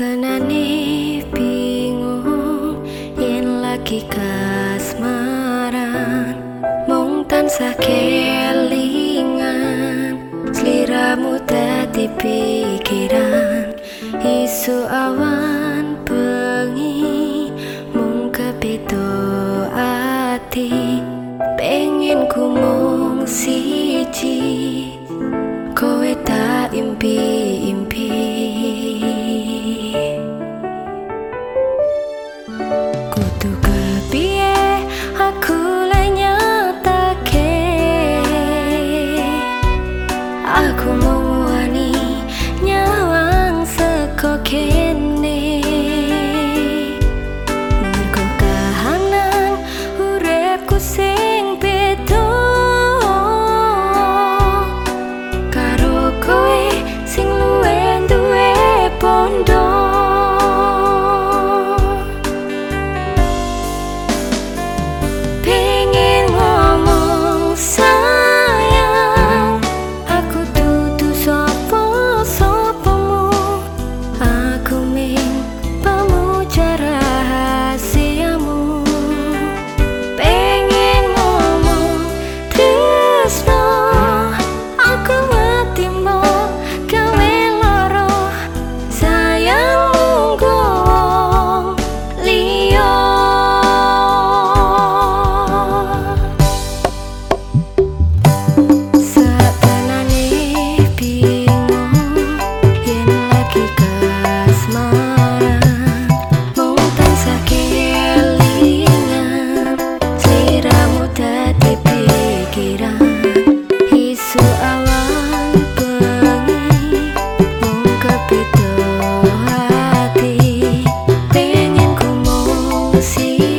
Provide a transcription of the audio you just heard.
tenane bingung yen lagi kasmaran. Mung tansah kelingan sliramu dadi pikiran. Isu awan bengi mung kepitu ati. Pengen ku see.